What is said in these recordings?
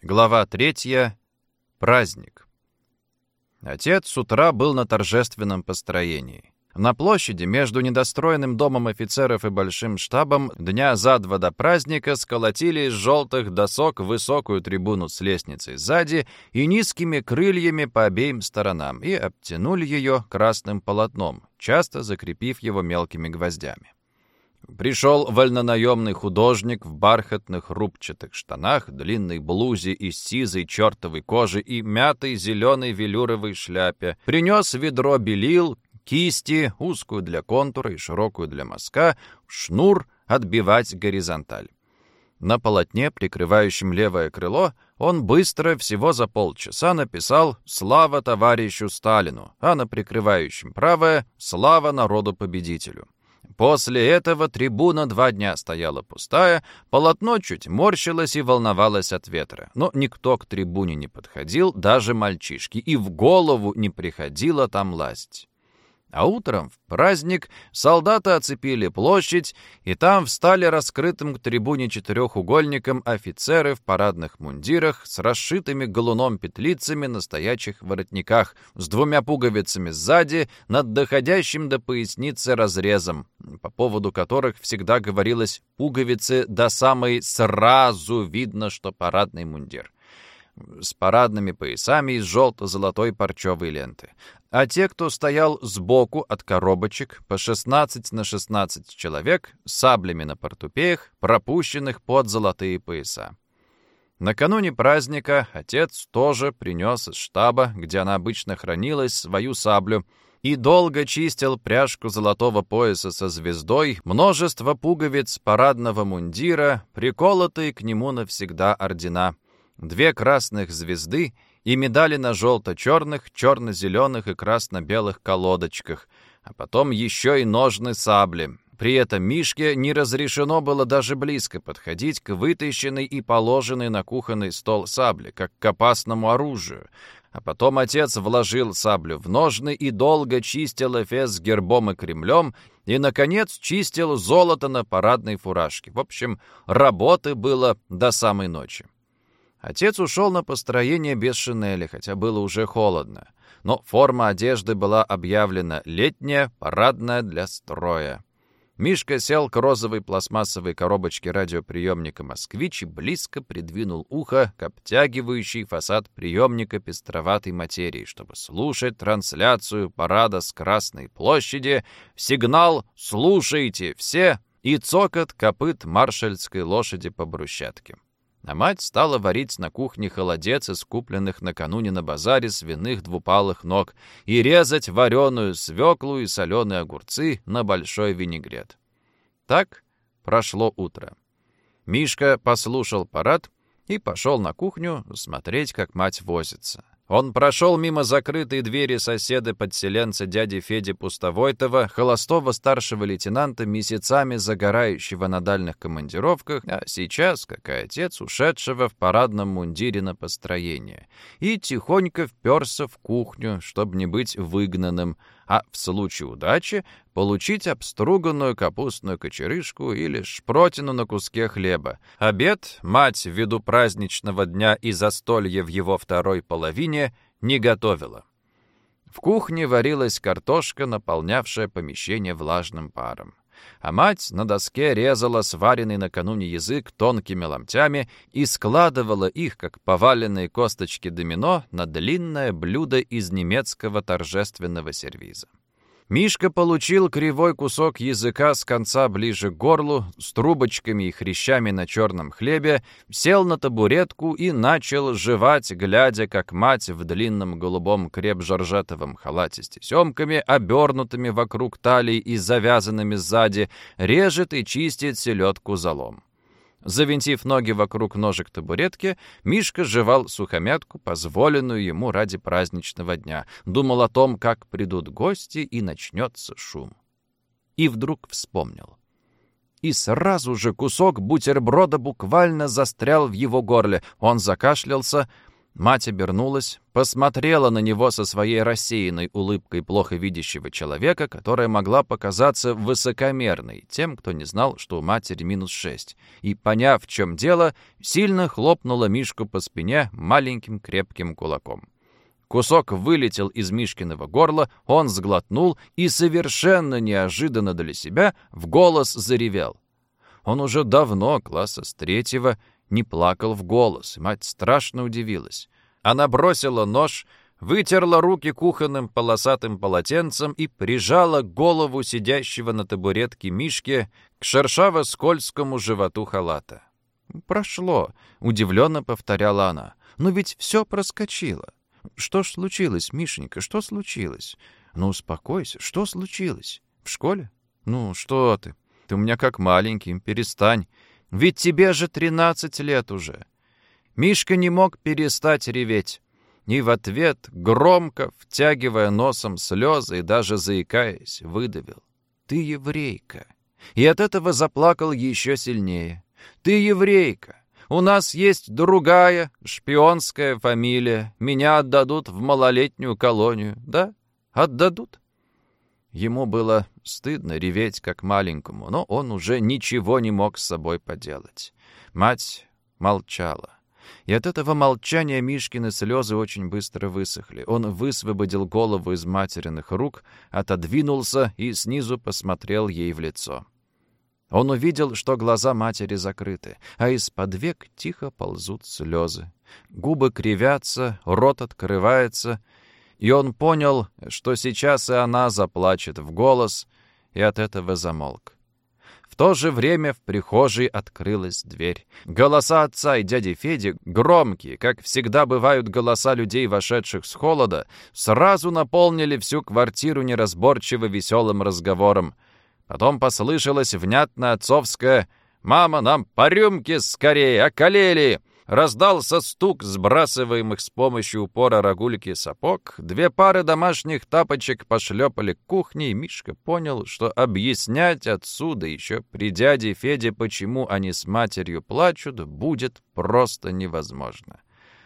Глава третья. Праздник. Отец с утра был на торжественном построении. На площади между недостроенным домом офицеров и большим штабом дня за два до праздника сколотили из желтых досок высокую трибуну с лестницей сзади и низкими крыльями по обеим сторонам и обтянули ее красным полотном, часто закрепив его мелкими гвоздями. Пришел вольнонаемный художник в бархатных рубчатых штанах, длинной блузе из сизой чертовой кожи и мятой зеленой велюровой шляпе. Принес ведро белил, кисти, узкую для контура и широкую для мазка, шнур отбивать горизонталь. На полотне, прикрывающем левое крыло, он быстро, всего за полчаса, написал «Слава товарищу Сталину», а на прикрывающем правое «Слава народу-победителю». После этого трибуна два дня стояла пустая, полотно чуть морщилось и волновалось от ветра. Но никто к трибуне не подходил, даже мальчишки, и в голову не приходило там ласть. А утром, в праздник, солдаты оцепили площадь, и там встали раскрытым к трибуне четырехугольником офицеры в парадных мундирах с расшитыми галуном петлицами на стоячих воротниках, с двумя пуговицами сзади, над доходящим до поясницы разрезом, по поводу которых всегда говорилось «пуговицы до самой сразу видно, что парадный мундир» с парадными поясами из желто-золотой парчевой ленты а те, кто стоял сбоку от коробочек, по 16 на 16 человек, с саблями на портупеях, пропущенных под золотые пояса. Накануне праздника отец тоже принес из штаба, где она обычно хранилась, свою саблю, и долго чистил пряжку золотого пояса со звездой, множество пуговиц парадного мундира, приколотые к нему навсегда ордена, две красных звезды — и медали на желто-черных, черно-зеленых и красно-белых колодочках, а потом еще и ножны сабли. При этом Мишке не разрешено было даже близко подходить к вытащенной и положенной на кухонный стол сабле, как к опасному оружию. А потом отец вложил саблю в ножны и долго чистил эфес с гербом и кремлем, и, наконец, чистил золото на парадной фуражке. В общем, работы было до самой ночи. Отец ушел на построение без шинели, хотя было уже холодно. Но форма одежды была объявлена летняя, парадная для строя. Мишка сел к розовой пластмассовой коробочке радиоприемника «Москвич» и близко придвинул ухо к обтягивающий фасад приемника пестроватой материи, чтобы слушать трансляцию парада с Красной площади, сигнал «Слушайте все!» и цокот копыт маршальской лошади по брусчатке. А мать стала варить на кухне холодец из купленных накануне на базаре свиных двупалых ног и резать вареную свеклу и соленые огурцы на большой винегрет. Так прошло утро. Мишка послушал парад и пошел на кухню смотреть, как мать возится. Он прошел мимо закрытой двери соседа-подселенца дяди Феди Пустовойтова, холостого старшего лейтенанта, месяцами загорающего на дальних командировках, а сейчас, как и отец, ушедшего в парадном мундире на построение, и тихонько вперся в кухню, чтобы не быть выгнанным, а в случае удачи получить обструганную капустную кочерышку или шпротину на куске хлеба. Обед мать ввиду праздничного дня и застолья в его второй половине не готовила. В кухне варилась картошка, наполнявшая помещение влажным паром а мать на доске резала сваренный накануне язык тонкими ломтями и складывала их, как поваленные косточки домино, на длинное блюдо из немецкого торжественного сервиза. Мишка получил кривой кусок языка с конца ближе к горлу, с трубочками и хрящами на черном хлебе, сел на табуретку и начал жевать, глядя, как мать в длинном голубом креп-жоржетовом халате с тесемками, обернутыми вокруг талии и завязанными сзади, режет и чистит селедку залом. Завинтив ноги вокруг ножек табуретки, Мишка жевал сухомятку, позволенную ему ради праздничного дня. Думал о том, как придут гости и начнется шум. И вдруг вспомнил. И сразу же кусок бутерброда буквально застрял в его горле. Он закашлялся, Мать обернулась, посмотрела на него со своей рассеянной улыбкой плохо видящего человека, которая могла показаться высокомерной тем, кто не знал, что у матери минус шесть, и, поняв, в чем дело, сильно хлопнула Мишку по спине маленьким крепким кулаком. Кусок вылетел из Мишкиного горла, он сглотнул и совершенно неожиданно для себя в голос заревел. Он уже давно, класса с третьего, не плакал в голос, и мать страшно удивилась. Она бросила нож, вытерла руки кухонным полосатым полотенцем и прижала голову сидящего на табуретке Мишки к шершаво-скользкому животу халата. «Прошло», — удивленно повторяла она. «Но ведь все проскочило. Что ж случилось, Мишенька, что случилось? Ну, успокойся, что случилось? В школе? Ну, что ты? Ты у меня как маленький, перестань. Ведь тебе же тринадцать лет уже». Мишка не мог перестать реветь. И в ответ, громко, втягивая носом слезы и даже заикаясь, выдавил. «Ты еврейка». И от этого заплакал еще сильнее. «Ты еврейка. У нас есть другая, шпионская фамилия. Меня отдадут в малолетнюю колонию. Да? Отдадут?» Ему было стыдно реветь, как маленькому, но он уже ничего не мог с собой поделать. Мать молчала. И от этого молчания Мишкины слезы очень быстро высохли. Он высвободил голову из материных рук, отодвинулся и снизу посмотрел ей в лицо. Он увидел, что глаза матери закрыты, а из-под век тихо ползут слезы. Губы кривятся, рот открывается — и он понял, что сейчас и она заплачет в голос, и от этого замолк. В то же время в прихожей открылась дверь. Голоса отца и дяди Феди, громкие, как всегда бывают голоса людей, вошедших с холода, сразу наполнили всю квартиру неразборчиво веселым разговором. Потом послышалось внятно отцовское «Мама, нам по рюмке скорее, околели!» Раздался стук сбрасываемых с помощью упора рогульки сапог, две пары домашних тапочек пошлепали к кухне, и Мишка понял, что объяснять отсюда еще при дяде Феде, почему они с матерью плачут, будет просто невозможно.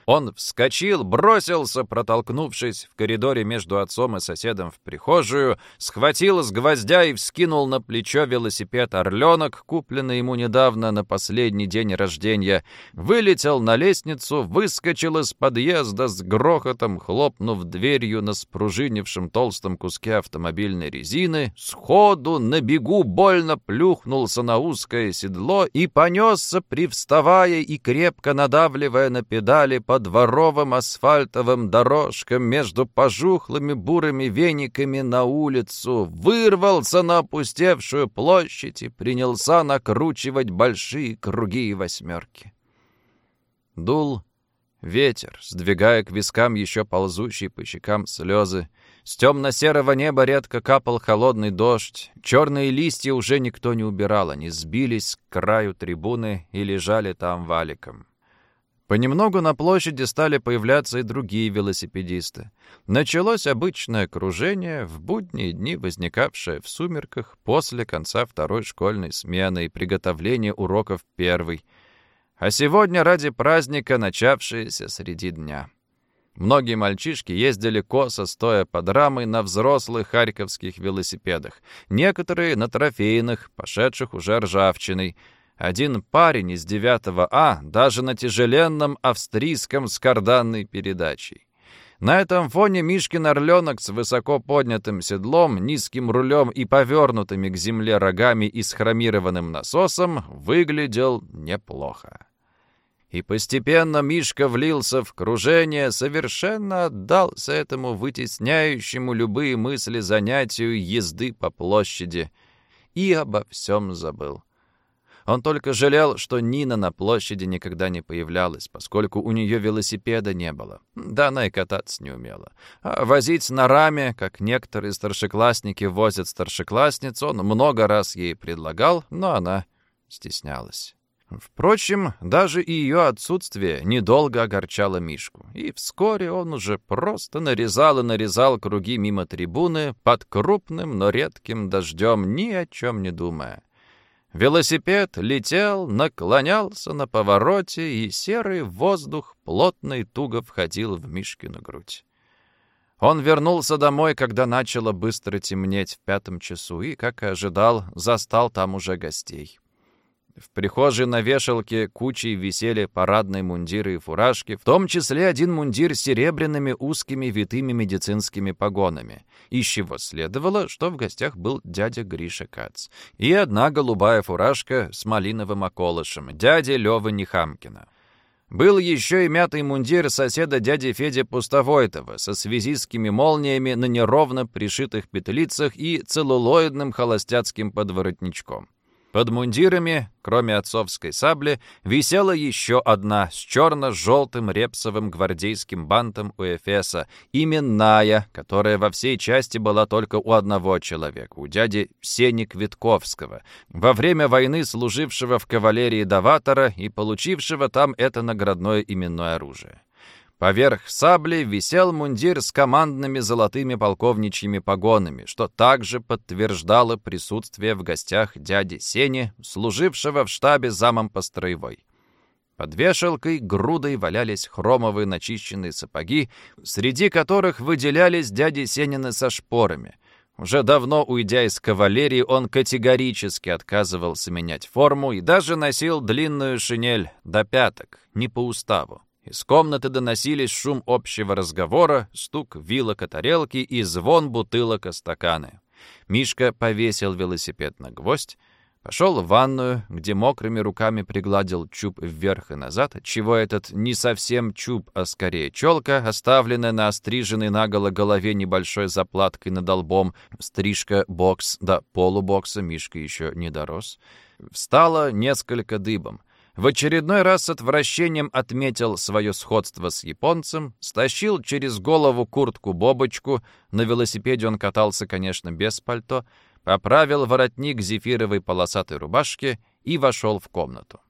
Он вскочил, бросился, протолкнувшись в коридоре между отцом и соседом в прихожую, схватил с гвоздя и вскинул на плечо велосипед «Орленок», купленный ему недавно на последний день рождения, вылетел на лестницу, выскочил из подъезда с грохотом, хлопнув дверью на спружинившем толстом куске автомобильной резины, сходу на бегу больно плюхнулся на узкое седло и понесся, привставая и крепко надавливая на педали по дворовым асфальтовым дорожкам между пожухлыми бурыми вениками на улицу, вырвался на опустевшую площадь и принялся накручивать большие круги и восьмерки. Дул ветер, сдвигая к вискам еще ползущие по щекам слезы. С темно-серого неба редко капал холодный дождь. Черные листья уже никто не убирал, они сбились к краю трибуны и лежали там валиком. Понемногу на площади стали появляться и другие велосипедисты. Началось обычное кружение, в будние дни возникавшее в сумерках после конца второй школьной смены и приготовления уроков первой. А сегодня ради праздника, начавшееся среди дня. Многие мальчишки ездили косо, стоя под рамой на взрослых харьковских велосипедах. Некоторые на трофейных, пошедших уже ржавчиной — один парень из 9 А даже на тяжеленном австрийском с карданной передачей. На этом фоне Мишкин орленок с высоко поднятым седлом, низким рулем и повернутыми к земле рогами и с хромированным насосом выглядел неплохо. И постепенно Мишка влился в кружение, совершенно отдался этому вытесняющему любые мысли занятию езды по площади и обо всем забыл. Он только жалел, что Нина на площади никогда не появлялась, поскольку у нее велосипеда не было. Да она и кататься не умела. А возить на раме, как некоторые старшеклассники возят старшеклассниц, он много раз ей предлагал, но она стеснялась. Впрочем, даже и ее отсутствие недолго огорчало Мишку, и вскоре он уже просто нарезал и нарезал круги мимо трибуны под крупным, но редким дождем, ни о чем не думая. Велосипед летел, наклонялся на повороте, и серый воздух плотно и туго входил в Мишкину грудь. Он вернулся домой, когда начало быстро темнеть в пятом часу, и, как и ожидал, застал там уже гостей. В прихожей на вешалке кучей висели парадные мундиры и фуражки, в том числе один мундир с серебряными узкими витыми медицинскими погонами, из чего следовало, что в гостях был дядя Гриша Кац, и одна голубая фуражка с малиновым околышем, дядя Лёвы Нехамкина. Был еще и мятый мундир соседа дяди Феди Пустовойтова со связистскими молниями на неровно пришитых петлицах и целлулоидным холостяцким подворотничком. Под мундирами, кроме отцовской сабли, висела еще одна с черно-желтым репсовым гвардейским бантом у Эфеса, именная, которая во всей части была только у одного человека, у дяди Сени Квитковского, во время войны служившего в кавалерии Даватора и получившего там это наградное именное оружие. Поверх сабли висел мундир с командными золотыми полковничьими погонами, что также подтверждало присутствие в гостях дяди Сени, служившего в штабе замом по строевой. Под вешалкой грудой валялись хромовые начищенные сапоги, среди которых выделялись дяди Сенины со шпорами. Уже давно уйдя из кавалерии, он категорически отказывался менять форму и даже носил длинную шинель до пяток, не по уставу. Из комнаты доносились шум общего разговора, стук вилок о тарелки и звон бутылок о стаканы. Мишка повесил велосипед на гвоздь, пошел в ванную, где мокрыми руками пригладил чуб вверх и назад, чего этот не совсем чуб, а скорее челка, оставленная на остриженной наголо голове небольшой заплаткой над лбом, стрижка бокс до полубокса Мишка еще не дорос, встала несколько дыбом — в очередной раз с отвращением отметил свое сходство с японцем, стащил через голову куртку-бобочку, на велосипеде он катался, конечно, без пальто, поправил воротник зефировой полосатой рубашки и вошел в комнату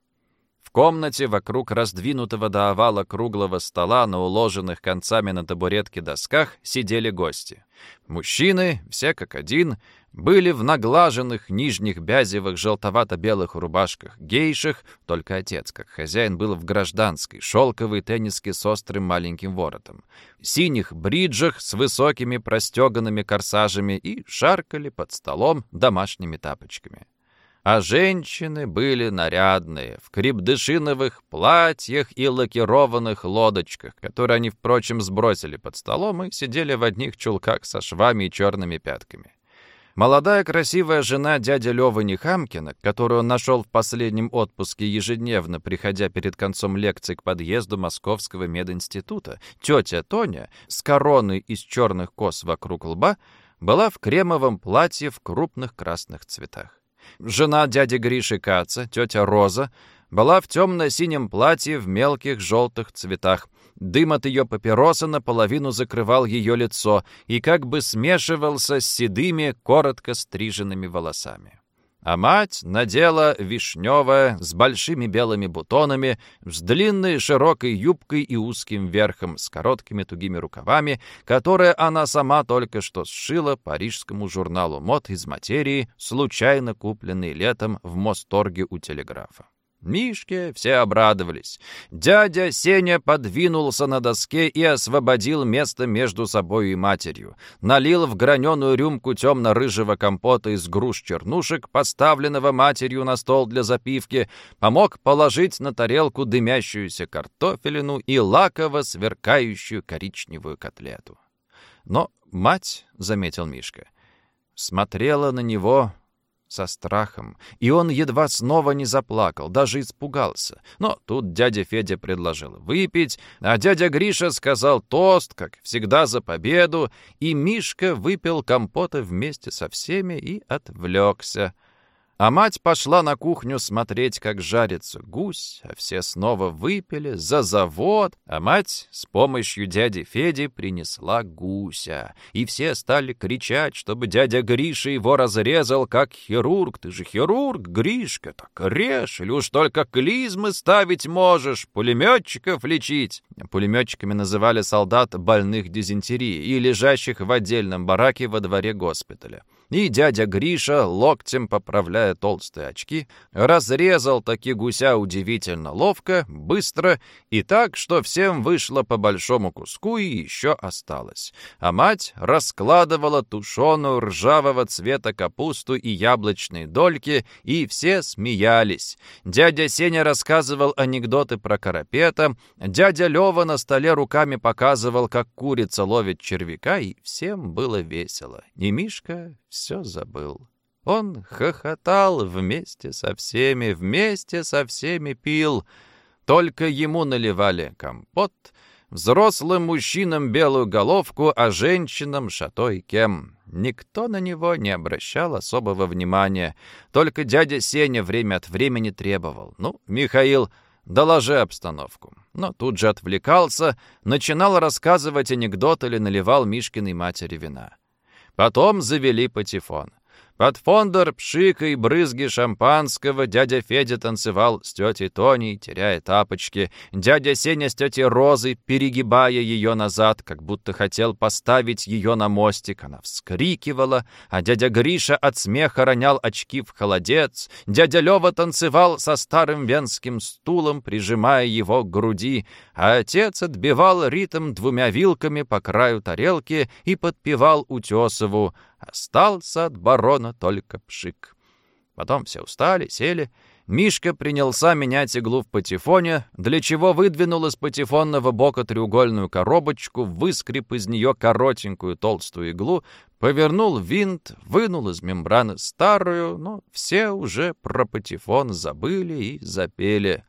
комнате вокруг раздвинутого до овала круглого стола на уложенных концами на табуретке досках сидели гости. Мужчины, все как один, были в наглаженных нижних бязевых желтовато-белых рубашках гейших, только отец, как хозяин, был в гражданской, шелковой тенниске с острым маленьким воротом, синих бриджах с высокими простеганными корсажами и шаркали под столом домашними тапочками а женщины были нарядные, в крепдышиновых платьях и лакированных лодочках, которые они, впрочем, сбросили под столом и сидели в одних чулках со швами и черными пятками. Молодая красивая жена дяди Лёвы Нехамкина, которую он нашел в последнем отпуске ежедневно, приходя перед концом лекций к подъезду Московского мединститута, тетя Тоня с короной из черных кос вокруг лба, была в кремовом платье в крупных красных цветах. Жена дяди Гриши Каца, тетя Роза, была в темно-синем платье в мелких желтых цветах. Дым от ее папироса наполовину закрывал ее лицо и как бы смешивался с седыми, коротко стриженными волосами а мать надела вишневое с большими белыми бутонами, с длинной широкой юбкой и узким верхом, с короткими тугими рукавами, которые она сама только что сшила парижскому журналу мод из материи, случайно купленной летом в Мосторге у телеграфа. Мишке все обрадовались. Дядя Сеня подвинулся на доске и освободил место между собой и матерью. Налил в граненую рюмку темно-рыжего компота из груш-чернушек, поставленного матерью на стол для запивки, помог положить на тарелку дымящуюся картофелину и лаково сверкающую коричневую котлету. Но мать, — заметил Мишка, — смотрела на него со страхом, и он едва снова не заплакал, даже испугался. Но тут дядя Федя предложил выпить, а дядя Гриша сказал тост, как всегда, за победу, и Мишка выпил компота вместе со всеми и отвлекся. А мать пошла на кухню смотреть, как жарится гусь, а все снова выпили за завод, а мать с помощью дяди Феди принесла гуся. И все стали кричать, чтобы дядя Гриша его разрезал, как хирург. Ты же хирург, Гришка, так режь, или уж только клизмы ставить можешь, пулеметчиков лечить. Пулеметчиками называли солдат больных дизентерией и лежащих в отдельном бараке во дворе госпиталя. И дядя Гриша, локтем поправляя толстые очки, разрезал таки гуся удивительно ловко, быстро и так, что всем вышло по большому куску и еще осталось. А мать раскладывала тушеную ржавого цвета капусту и яблочные дольки, и все смеялись. Дядя Сеня рассказывал анекдоты про карапета, дядя Лева на столе руками показывал, как курица ловит червяка, и всем было весело. И Мишка все забыл. Он хохотал вместе со всеми, вместе со всеми пил. Только ему наливали компот, взрослым мужчинам белую головку, а женщинам шатой кем. Никто на него не обращал особого внимания. Только дядя Сеня время от времени требовал. «Ну, Михаил, доложи обстановку». Но тут же отвлекался, начинал рассказывать анекдот или наливал Мишкиной матери вина. Потом завели патефон. Под фондер, пшика и брызги шампанского дядя Федя танцевал с тетей Тоней, теряя тапочки. Дядя Сеня с тетей Розой, перегибая ее назад, как будто хотел поставить ее на мостик. Она вскрикивала, а дядя Гриша от смеха ронял очки в холодец. Дядя Лева танцевал со старым венским стулом, прижимая его к груди, а отец отбивал ритм двумя вилками по краю тарелки и подпевал Утесову — Остался от барона только пшик. Потом все устали, сели. Мишка принялся менять иглу в патефоне, для чего выдвинул из патефонного бока треугольную коробочку, выскреб из нее коротенькую толстую иглу, повернул винт, вынул из мембраны старую, но все уже про патефон забыли и запели.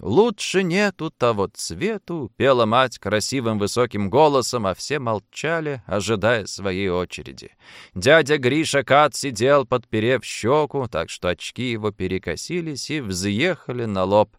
«Лучше нету того цвету», — пела мать красивым высоким голосом, а все молчали, ожидая своей очереди. Дядя Гриша Кат сидел, подперев щеку, так что очки его перекосились и взъехали на лоб.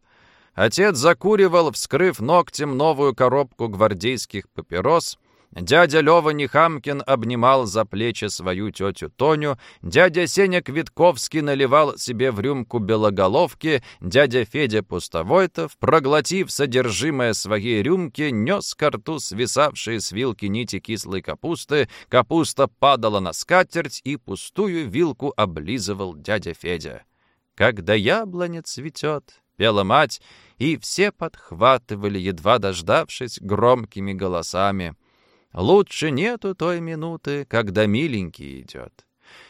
Отец закуривал, вскрыв ногтем новую коробку гвардейских папирос — Дядя Лёва Нехамкин обнимал за плечи свою тетю Тоню, дядя Сеня Квитковский наливал себе в рюмку белоголовки, дядя Федя Пустовойтов, проглотив содержимое своей рюмки, нес к рту свисавшие с вилки нити кислой капусты, капуста падала на скатерть и пустую вилку облизывал дядя Федя. «Когда яблоня цветет», — пела мать, и все подхватывали, едва дождавшись, громкими голосами — Лучше нету той минуты, когда миленький идет.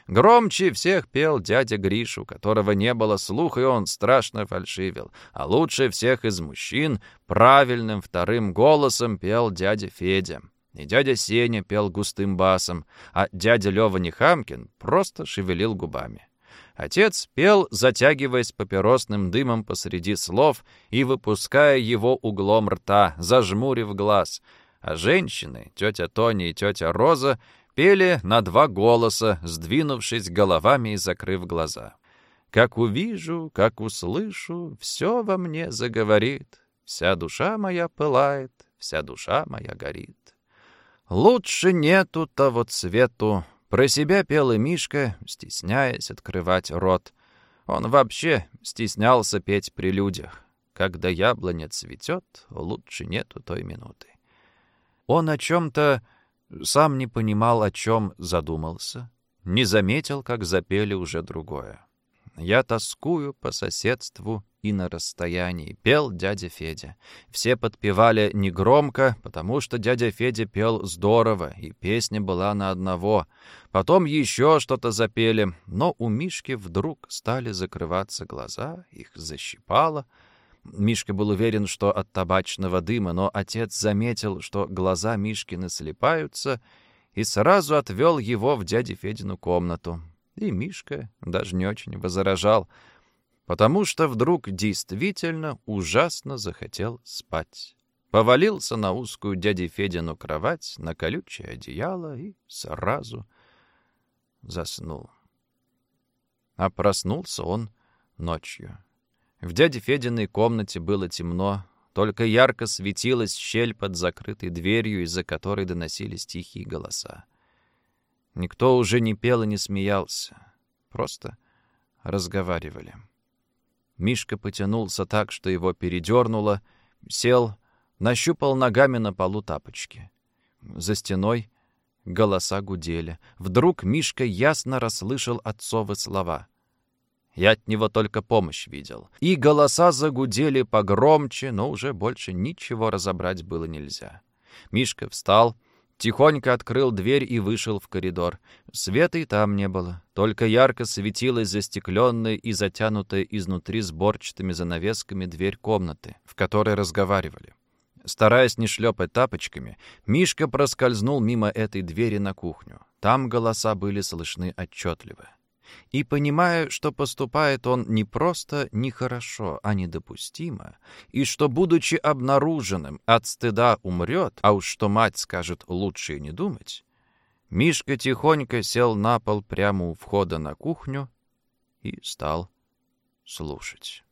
Громче всех пел дядя Гришу, которого не было слуха, и он страшно фальшивил. А лучше всех из мужчин правильным вторым голосом пел дядя Федя. И дядя Сеня пел густым басом, а дядя Лёва Нехамкин просто шевелил губами. Отец пел, затягиваясь папиросным дымом посреди слов и выпуская его углом рта, зажмурив глаз — а женщины, тетя Тони и тетя Роза, пели на два голоса, сдвинувшись головами и закрыв глаза. «Как увижу, как услышу, все во мне заговорит, вся душа моя пылает, вся душа моя горит». «Лучше нету того цвету», — про себя пел и Мишка, стесняясь открывать рот. Он вообще стеснялся петь при людях. Когда яблоня цветет, лучше нету той минуты. Он о чем-то сам не понимал, о чем задумался, не заметил, как запели уже другое. «Я тоскую по соседству и на расстоянии», — пел дядя Федя. Все подпевали негромко, потому что дядя Федя пел здорово, и песня была на одного. Потом еще что-то запели, но у Мишки вдруг стали закрываться глаза, их защипало — Мишка был уверен, что от табачного дыма, но отец заметил, что глаза Мишкины слепаются, и сразу отвел его в дяде Федину комнату. И Мишка даже не очень возражал, потому что вдруг действительно ужасно захотел спать. Повалился на узкую дяде Федину кровать, на колючее одеяло и сразу заснул. А проснулся он ночью. В дяде Фединой комнате было темно, только ярко светилась щель под закрытой дверью, из-за которой доносились тихие голоса. Никто уже не пел и не смеялся, просто разговаривали. Мишка потянулся так, что его передернуло, сел, нащупал ногами на полу тапочки. За стеной Голоса гудели. Вдруг Мишка ясно расслышал отцовы слова. Я от него только помощь видел. И голоса загудели погромче, но уже больше ничего разобрать было нельзя. Мишка встал, тихонько открыл дверь и вышел в коридор. Света и там не было. Только ярко светилась застекленная и затянутая изнутри сборчатыми занавесками дверь комнаты, в которой разговаривали. Стараясь не шлепать тапочками, Мишка проскользнул мимо этой двери на кухню. Там голоса были слышны отчетливо и, понимая, что поступает он не просто нехорошо, а недопустимо, и что, будучи обнаруженным, от стыда умрет, а уж что мать скажет лучше не думать, Мишка тихонько сел на пол прямо у входа на кухню и стал слушать.